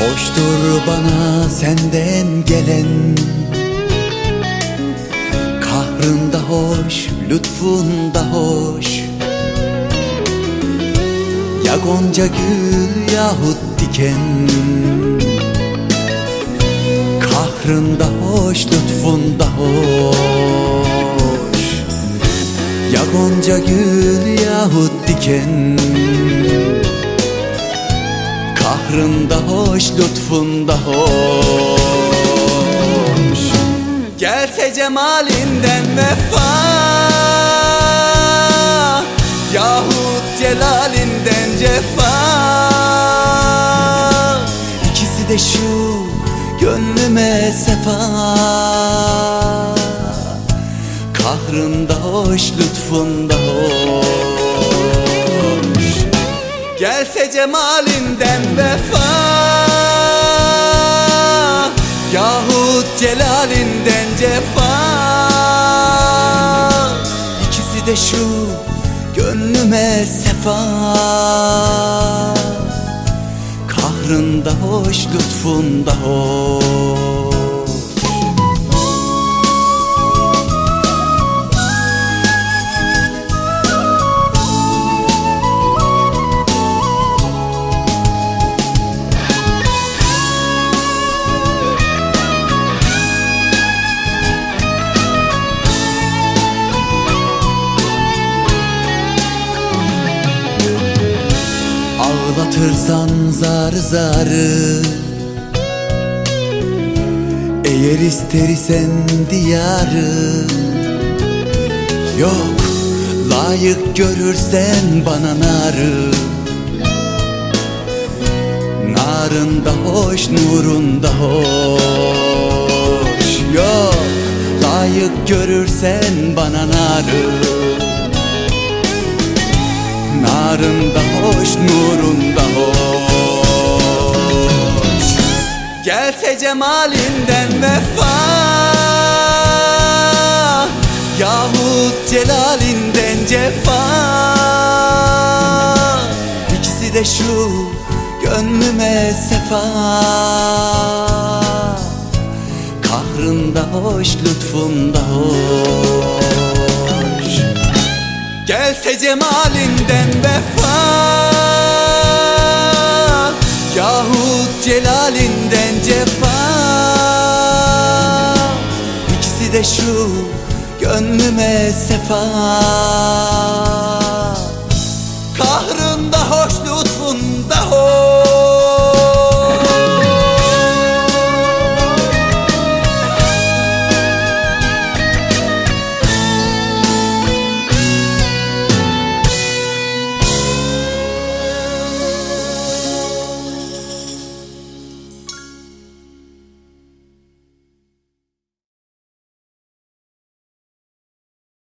Hoştur bana senden gelen. Kahrında hoş, lütfunda hoş. Ya gonca gül yahut diken. Kahrında hoş, lütfunda hoş. Ya gonca gül yahut diken Kahrında hoş, lütfunda hoş. Gelse cemalinden vefa Yahut celalinden cefa. İkisi de şu gönlüme sefa. Kahrında hoş, lütfunda hoş Gelse cemalinden vefa Yahut celalinden cefa. İkisi de şu gönlüme sefa. Kahrında hoş, lütfunda hoş Ağlatırsan zar zarı. Eğer istersen diyarı. Yok layık görürsen bana narı. Narında hoş nurunda hoş. Yok layık görürsen bana narı. Narında hoş, nurunda Gelse cemalinden vefa. Yahut celalinden cefa. İkisi de şu gönlüme sefa. Kahrında hoş, lütfunda hoş. Gelse cemalinden vefa Yahut celalinden cefa. İkisi de şu gönlüme sefa